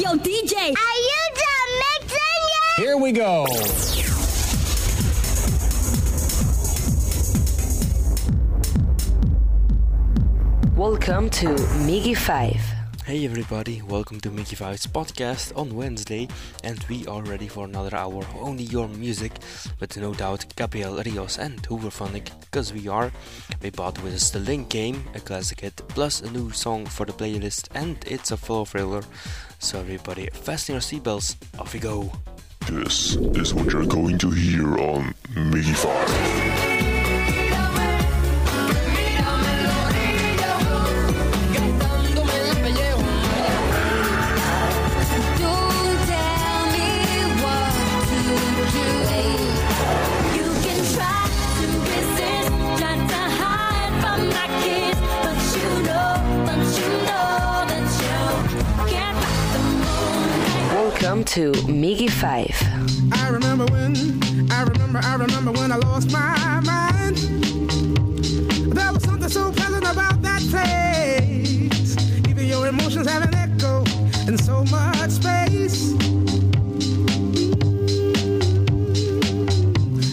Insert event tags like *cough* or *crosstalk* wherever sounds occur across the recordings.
Yo, DJ, are you done mixing yet? Here we go. Welcome to Miggy 5. Hey everybody, welcome to Miggy Five's podcast on Wednesday, and we are ready for another hour only your music, but no doubt Gabriel Rios and Hooverphonic, because we are. We bought with us the Link game, a classic hit, plus a new song for the playlist, and it's a full thriller. So everybody, fasten your seatbelts, off we go. This is what you're going to hear on Mickey Five. Welcome to Miggy Five. I remember when, I remember, I remember when I lost my mind. There was something so pleasant about that place. Even your emotions have an echo in so much space.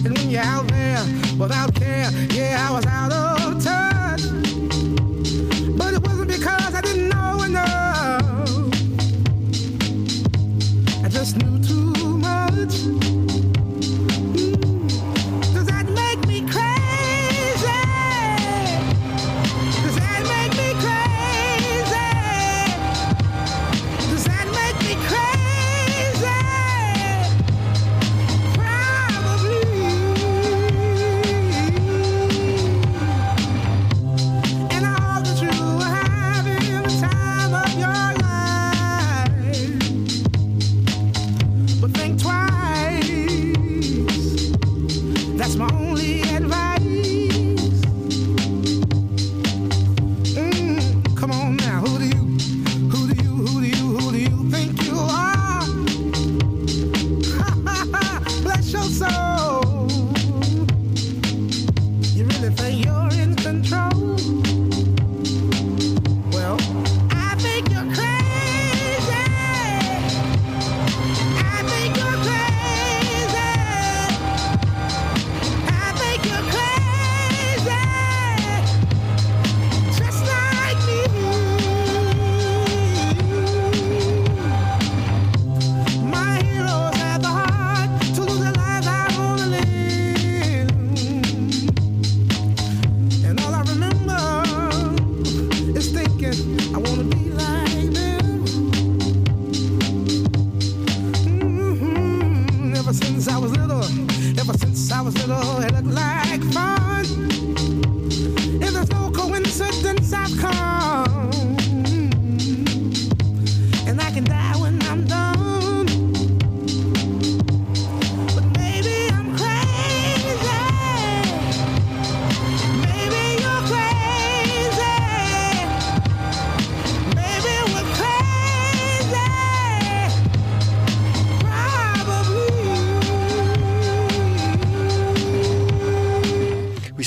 And when you're out there without care,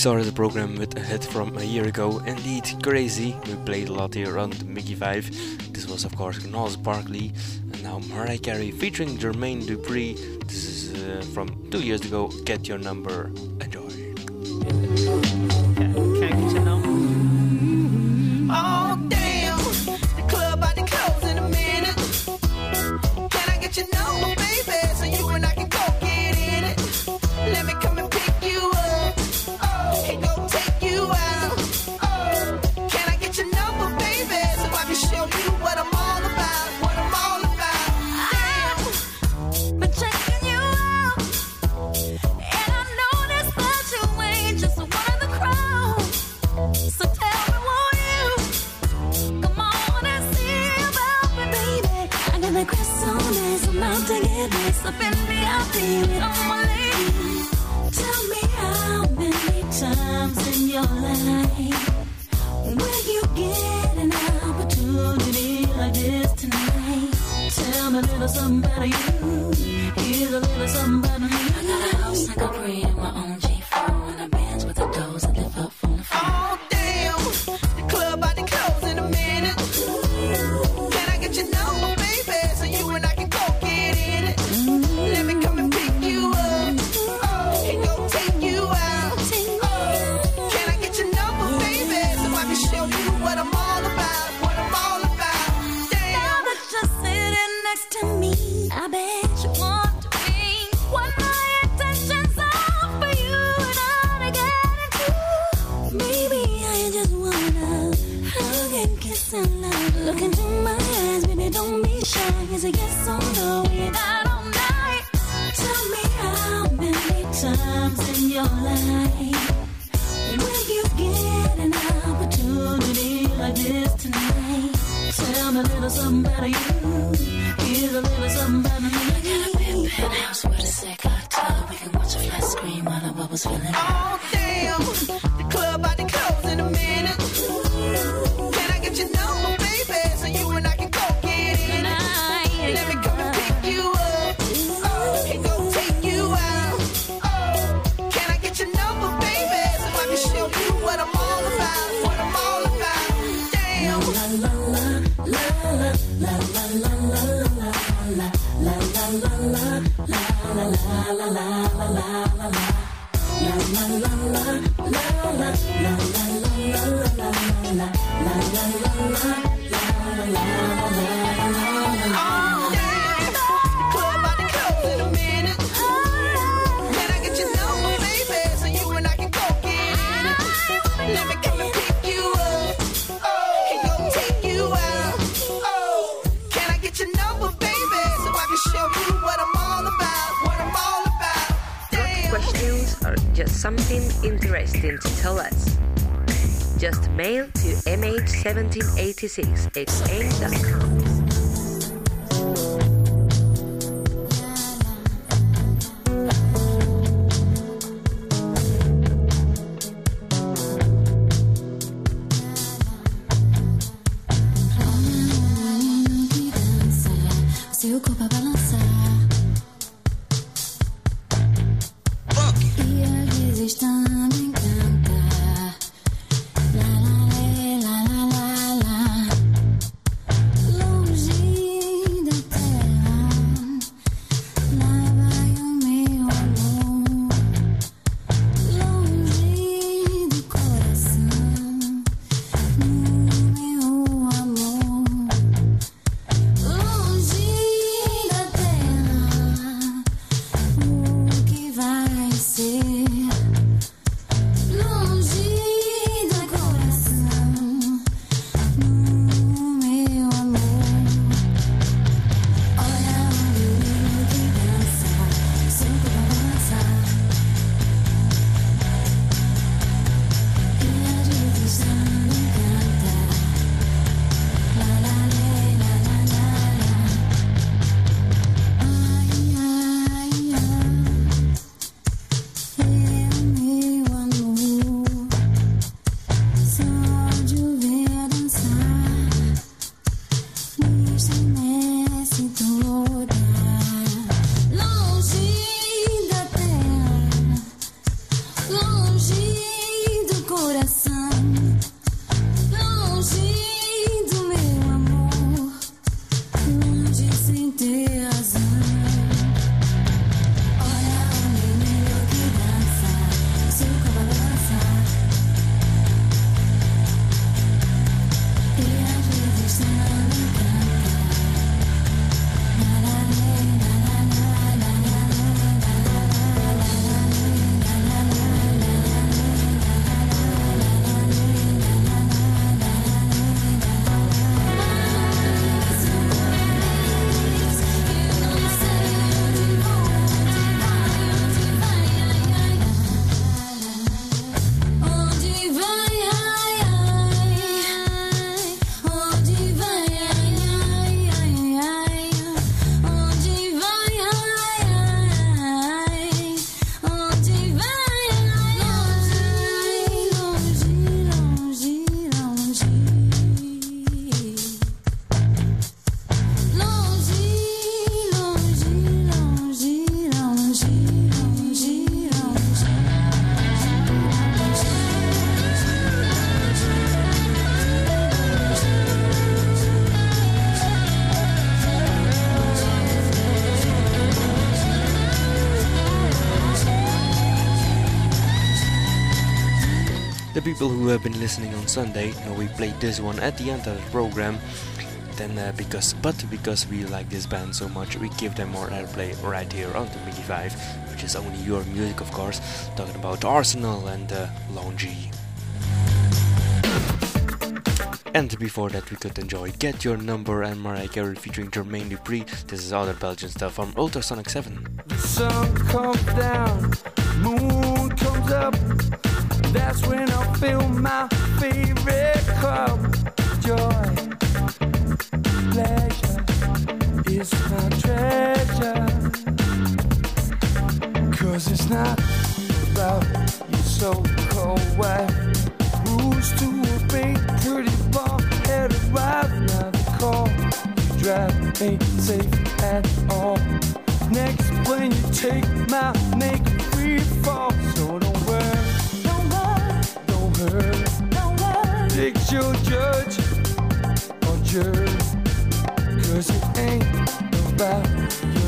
started the program with a hit from a year ago, indeed Crazy. We played a lot here on the Miggy 5. This was, of course, Gnarls Barkley, and now Mariah Carey featuring Jermaine Dupri. This is uh, from two years ago, Get Your Number. 17. have been listening on Sunday, we played this one at the end of the program. Then, uh, because but because we like this band so much, we give them more airplay right here on the Miggy 5, which is only your music, of course. Talking about Arsenal and uh, Longee. And before that, we could enjoy Get Your Number and Mariah Carey featuring Jermaine Dupri. This is other Belgian stuff from Ultrasonic 7. The sun comes down, moon comes up. That's when I feel my favorite cup. Joy, pleasure is my treasure. Cause it's not about your so cold wife. Rules to obey, pretty ball head arrive. Now the call you drive ain't safe at all. Next plane you take my make free fall. So don't her. Think you judge on jerk, cause it ain't about you.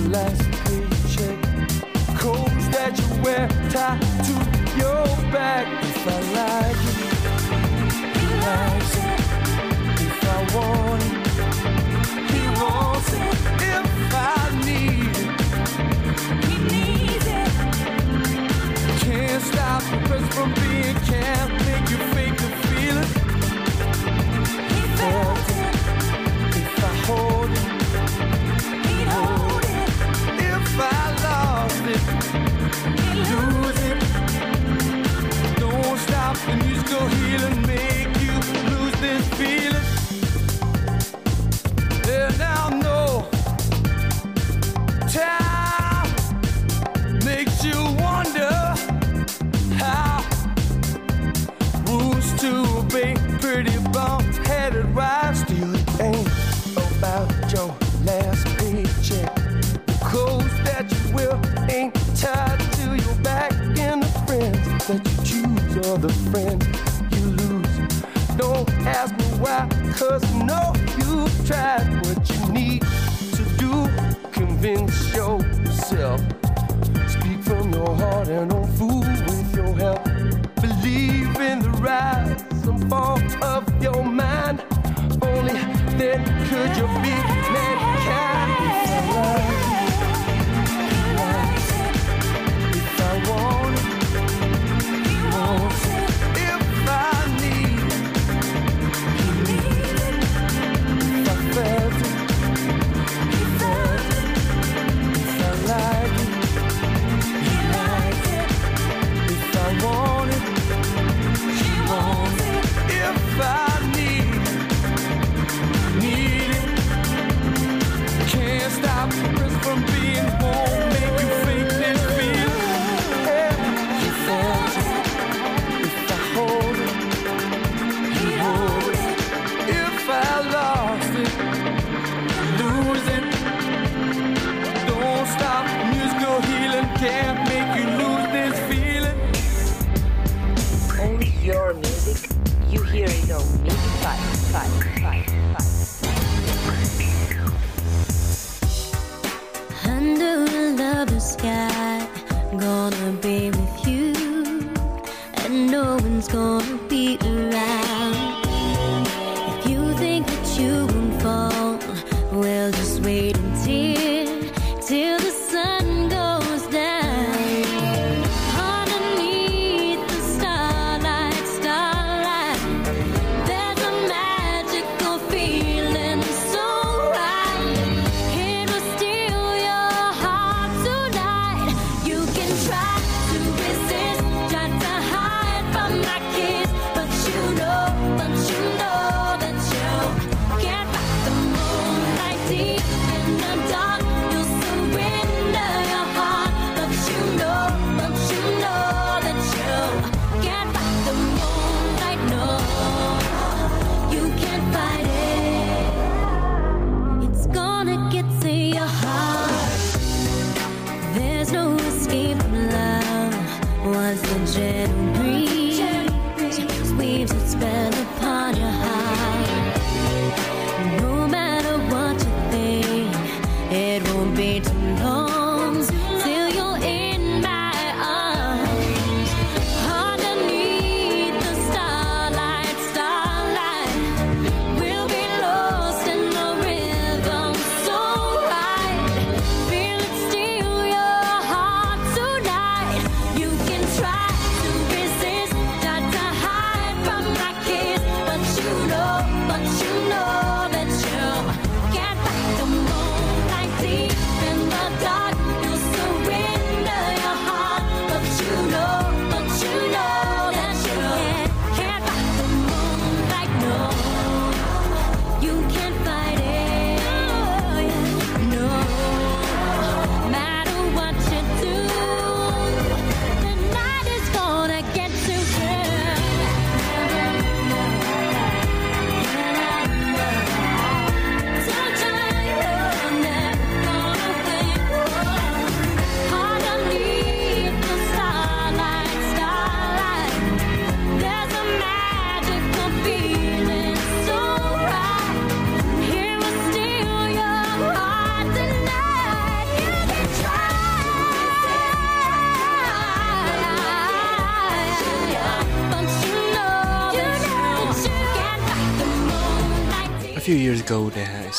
Another the friend you lose. Don't ask me why, cause I know you've tried what you need to do. Convince yourself. Speak from your heart and don't fool with your help. Believe in the rise and fall of your mind. Only then could you be.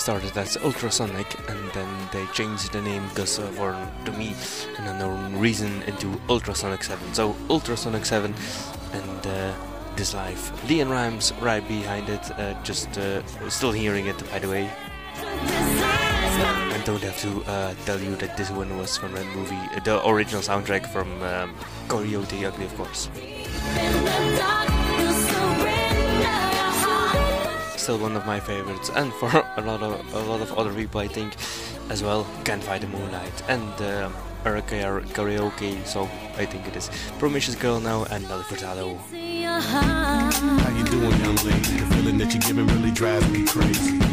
Started as Ultrasonic and then they changed the name because of, or to me, an unknown reason into Ultrasonic 7. So Ultrasonic 7 and uh, this live. LeAnn Rimes right behind it, uh, just uh, still hearing it by the way. I don't have to uh, tell you that this one was from that movie, the original soundtrack from um, Coyote Ugly, of course. Still one of my favorites, and for *laughs* a lot of a lot of other people, I think, as well. Can't Fight the Moonlight and uh, Karaoke, so I think it is Promiscuous Girl now and Nelly Furtado. How you doing, young lady? The feeling that you're giving really drives me crazy.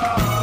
Whatever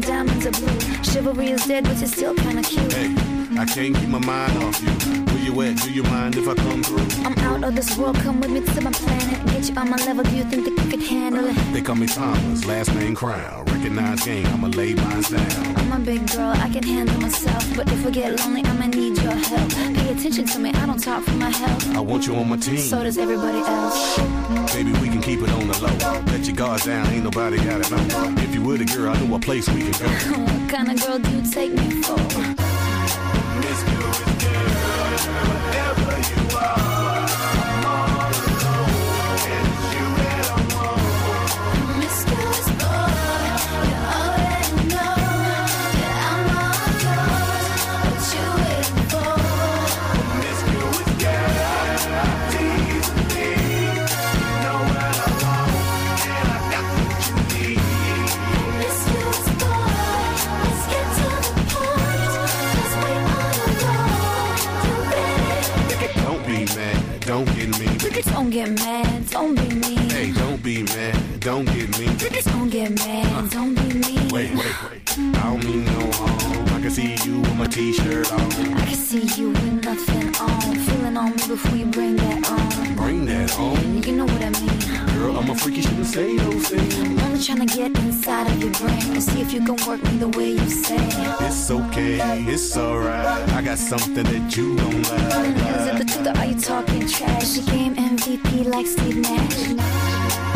red, diamonds are blue. Chivalry is dead, but you're still kinda cute. Hey, I can't keep my mind off you. Where you at? Do you mind if I come through? I'm out of this world, come with me to my planet. Get you on my level, do you think that you could handle it? They call me Thomas, last name Crown. Recognize game, I'ma lay mine down. I'm a big girl, I can handle myself. But if I get lonely, I'ma need your help. Pay attention to me, I don't talk for my health. I want you on my team. So does everybody else. Baby, we can keep it on the low. Let your guards down, ain't nobody got it know. Were the girl, I know a place we can go. What kind of girl do you take me for? Don't get mad, don't be mean. Hey, don't be mad, don't get me. Don't get mad, don't be mean. Wait, wait, wait. I don't mean no harm. I can see you with my t-shirt on. I can see you with nothing on. Feeling on me before you bring that on. Bring that on. You know what I mean. Girl, I'm a freak, you shouldn't say those things. I'm only trying to get inside of your brain and see if you can work me the way you say. It's okay, it's alright. I got something that you don't like. the are you talking trash? You game MVP like Steve Nash.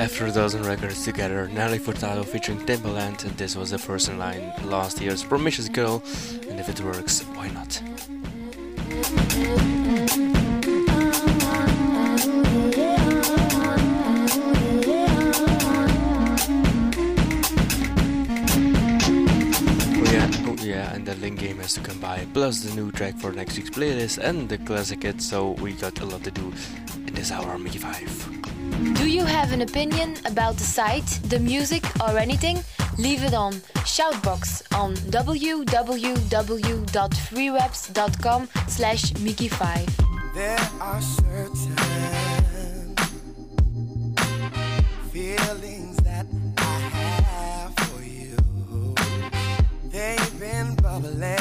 After a dozen records together, Nelly Furtado featuring Timbaland, and this was the first in line last year's Promiscuous Girl, and if it works, why not? Oh yeah, oh yeah, and the link game has to come by, plus the new track for next week's playlist and the classic hit, so we got a lot to do in this hour, Miggy 5. Do you have an opinion about the site, the music, or anything? Leave it on Shoutbox on www.freewebs.com slash Miggy5. There are certain feelings that I have for you. They've been bubbling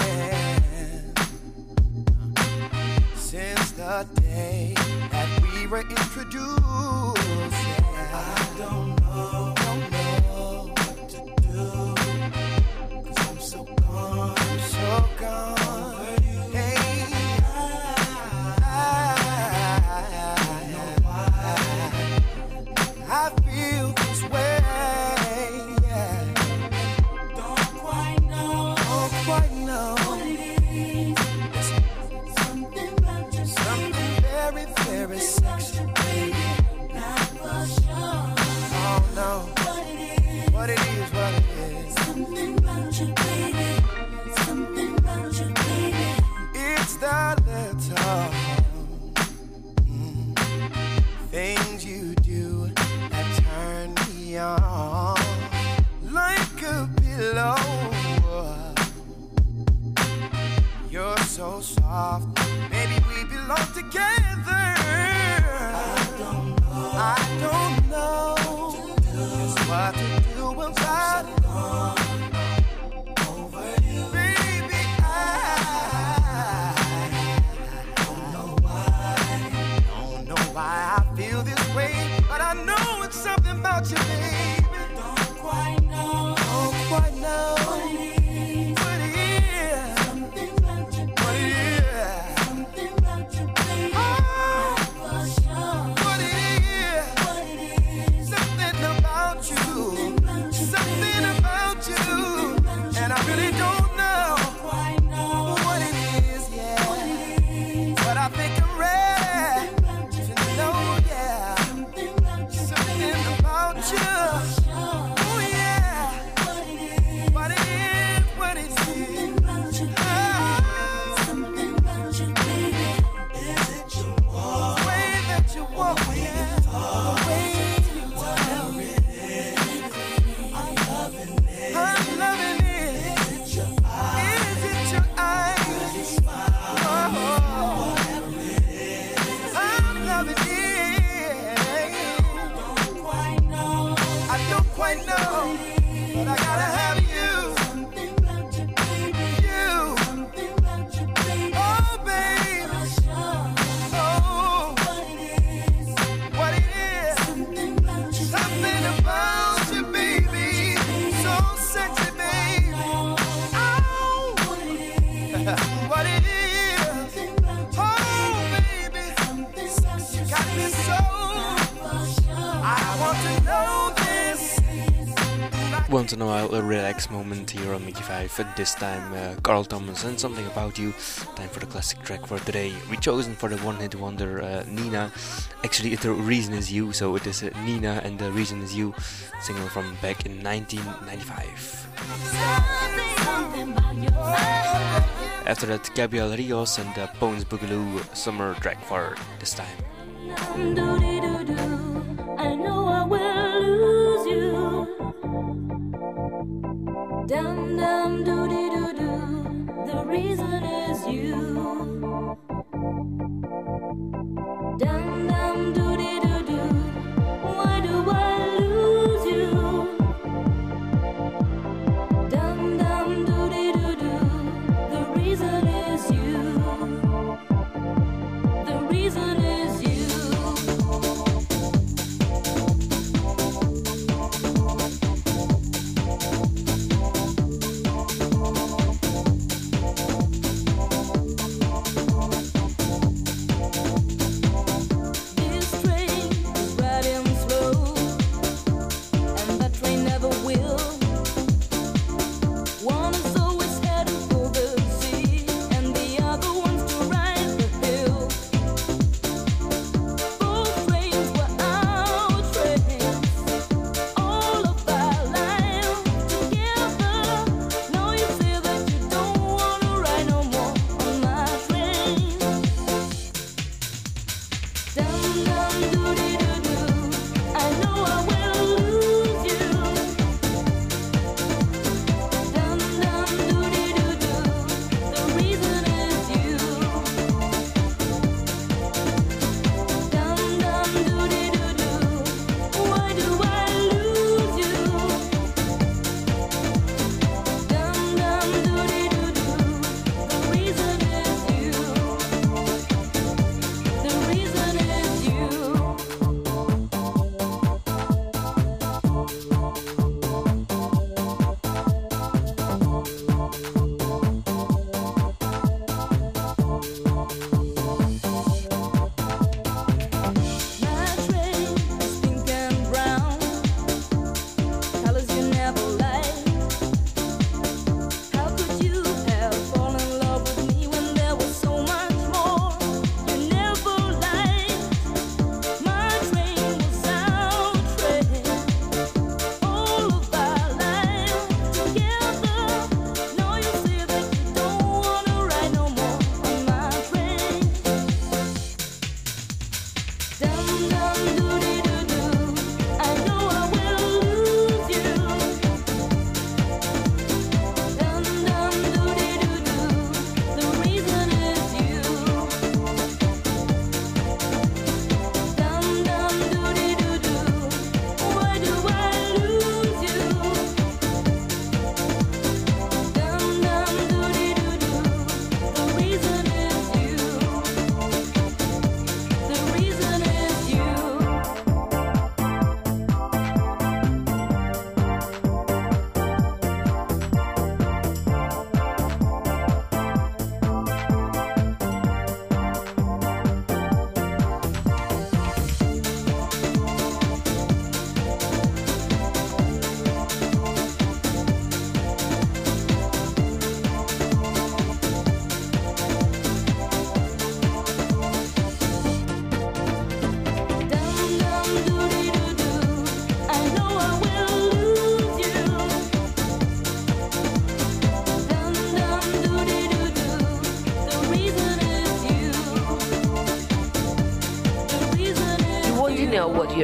since the day that were introduced. I don't know, what to do. Cause I'm so gone, I'm so gone. off. Maybe we belong together. I don't know. I don't know. Just what to do about it. Once in a while, a relaxed moment here on Miggy 5, and this time uh, Carl Thomas and Something About You. Time for the classic track for today. We chosen for the one hit wonder uh, Nina. Actually, the reason is you, so it is uh, Nina and the reason is you, single from back in 1995. After that, Gabriel Rios and the Bones Boogaloo summer track for this time.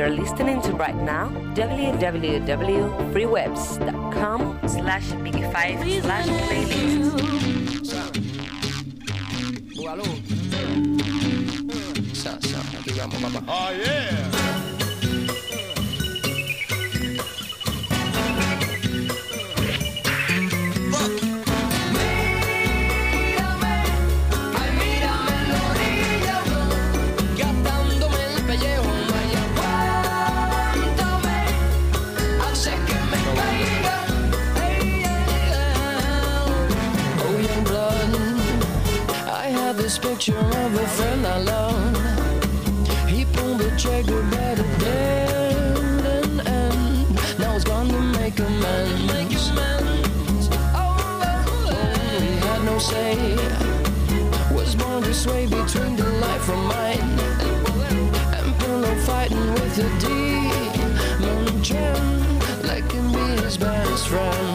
you're listening to right now, www.freewebs.com slash bigify slash playlist. Oh, yeah. picture of a friend I love. He pulled the trigger, but it didn't end. Now he's gone to make amends. Oh, he had no say. Was born to sway between the life from mine and pillow fighting with a demon trend. Like him be his best friend.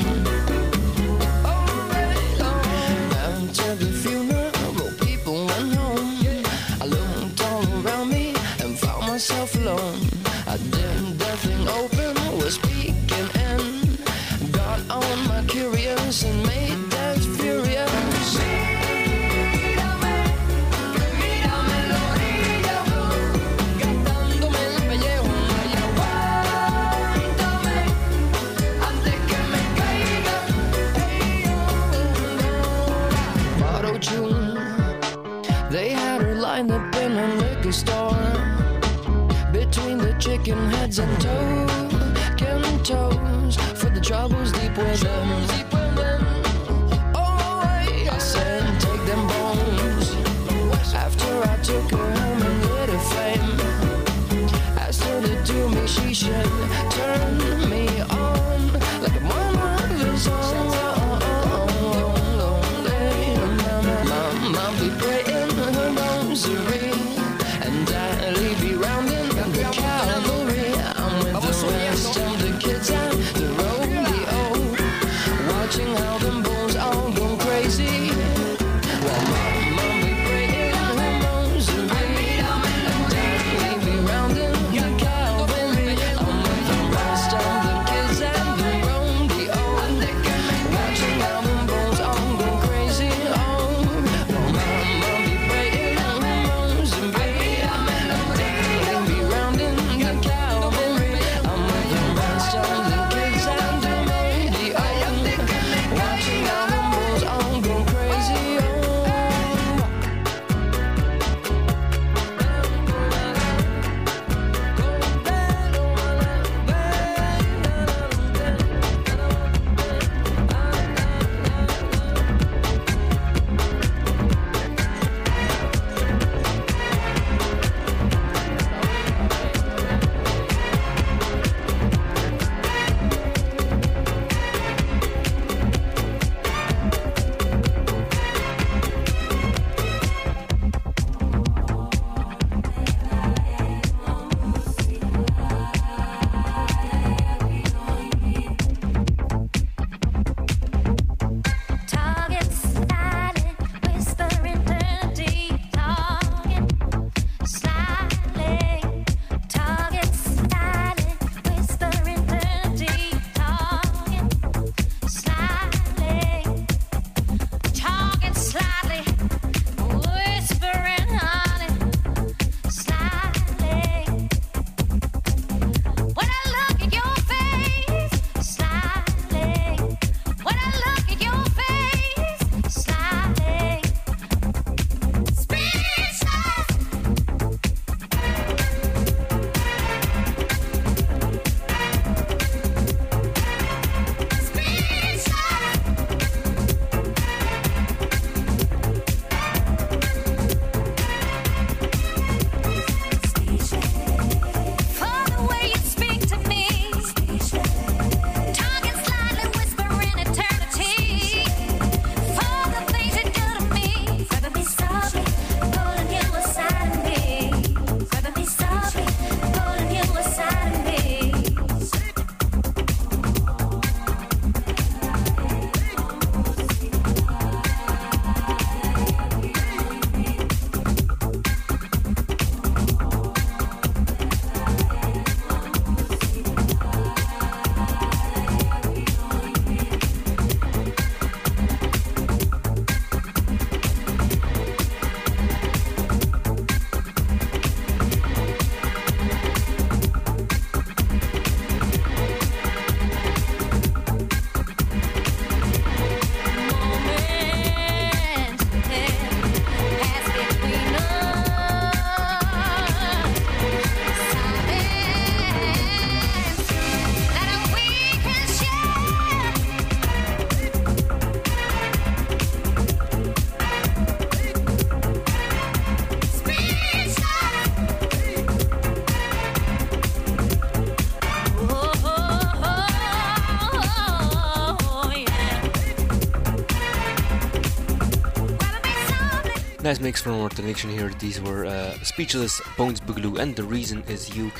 mix from our connection here. These were uh, Speechless, Bones Boogaloo, and The Reason Is You.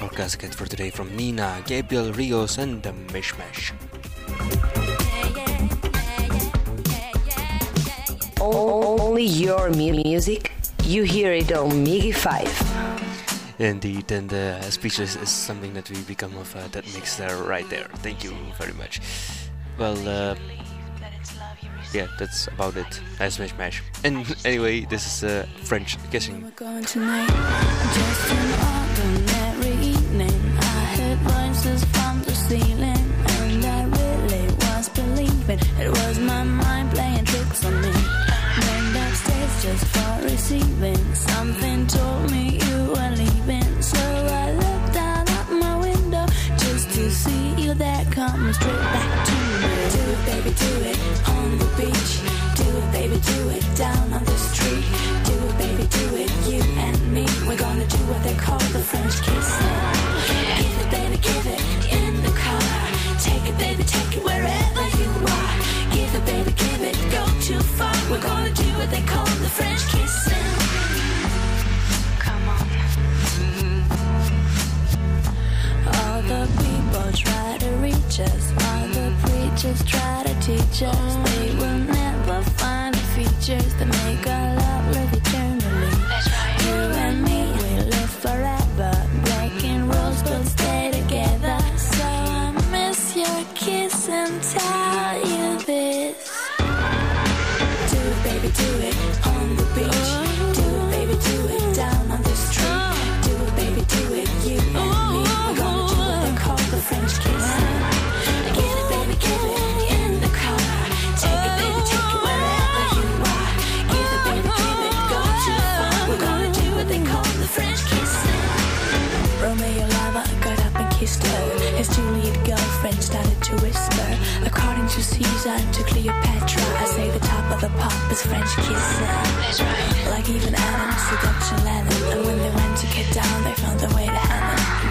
Our casket for today from Nina, Gabriel Rios, and The Mishmash. Only your music, you hear it on Miggy 5. Indeed, and uh, speechless is something that we become of uh, that mix there right there. Thank you very much. Well, uh, yeah, that's about it. Nice mishmash. And anyway, this is uh, French kissing. It was my mind playing tricks on me. Went upstairs just for receiving. Something told me you were leaving. So I looked out my window just to see you there coming straight back.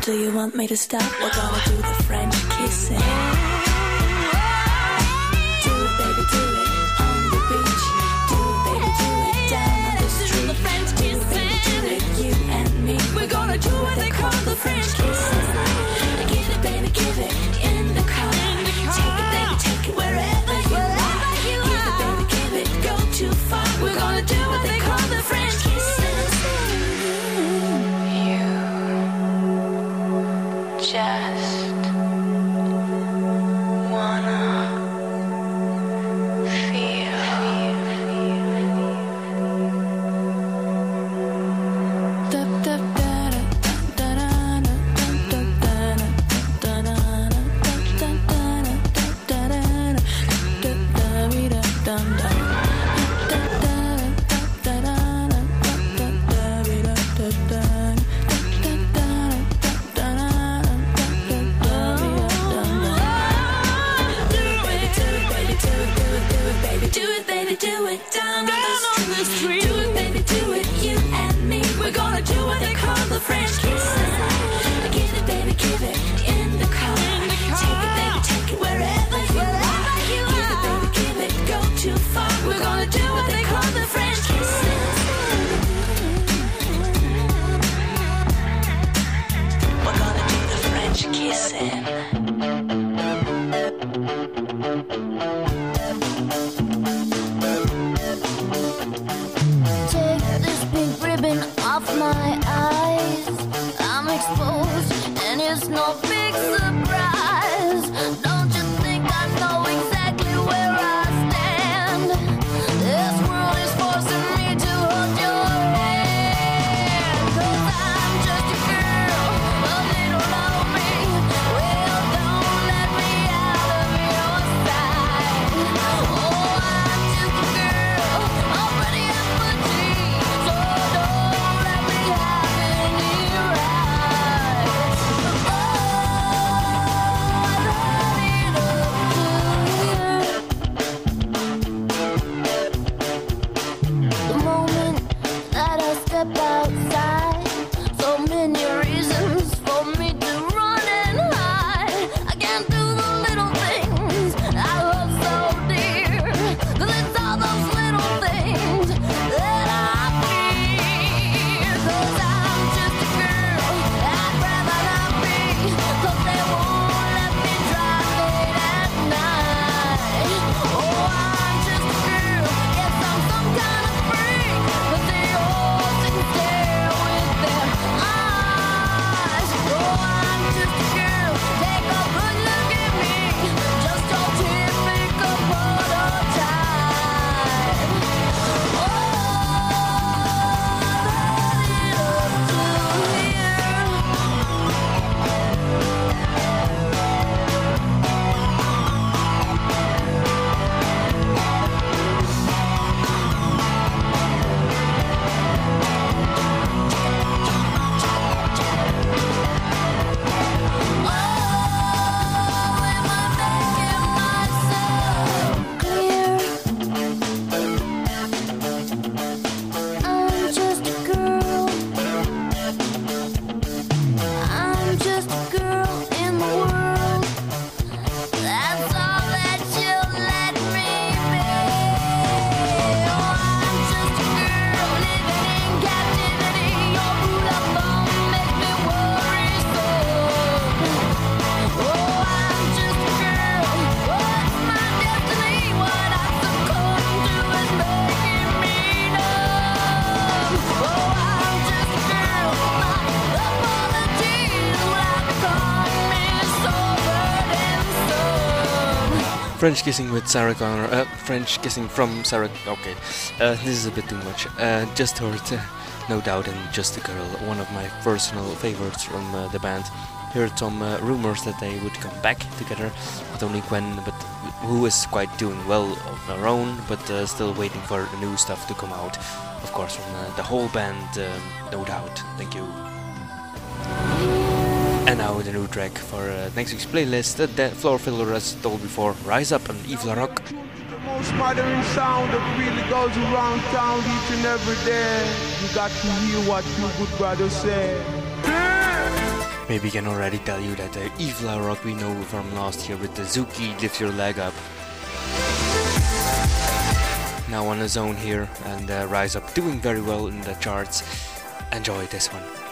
Do you want me to stop? We're gonna do the French kissing. Do it, baby, do it on the beach. Do it, baby, do it Do it, baby, do it, gonna do what they call the French kissing. French kissing with Sarah Connor. Uh, French kissing from Sarah. Okay, uh, this is a bit too much. Uh, just heard, no doubt, and just a girl. One of my personal favorites from uh, the band. Heard some uh, rumors that they would come back together, not only Gwen, but who is quite doing well on her own, but uh, still waiting for new stuff to come out. Of course, from the whole band, um, no doubt. Thank you. And now the new track for uh, next week's playlist, uh, the floor filler as told before, Rise Up and Yves Larock. The most modern sound that really goes around town each and every day. You got to hear what two good brothers say. Maybe I can already tell you that the Yves Larock we know from last year with the Zookey Lift Your Leg Up. Now on his own here and uh, Rise Up doing very well in the charts. Enjoy this one.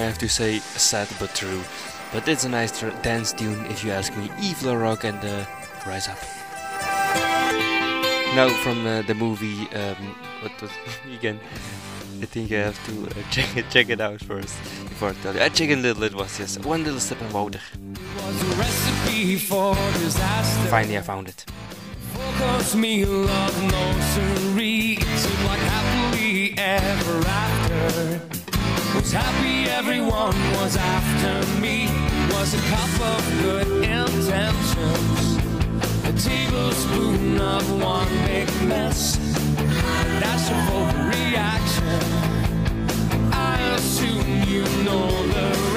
I have to say, sad but true. But it's a nice dance tune if you ask me. Yves Rock and uh, Rise Up. Now from uh, the movie, um, what was *laughs* again? I think I have to uh, *laughs* check it, check it out first before I tell you. Uh, Chicken Little it was, yes. One little step and water. Finally I found it. Focus me love no like happily ever after was happy everyone was after me. Was a cup of good intentions, a tablespoon of one big mess, a dash overreaction. I assume you know the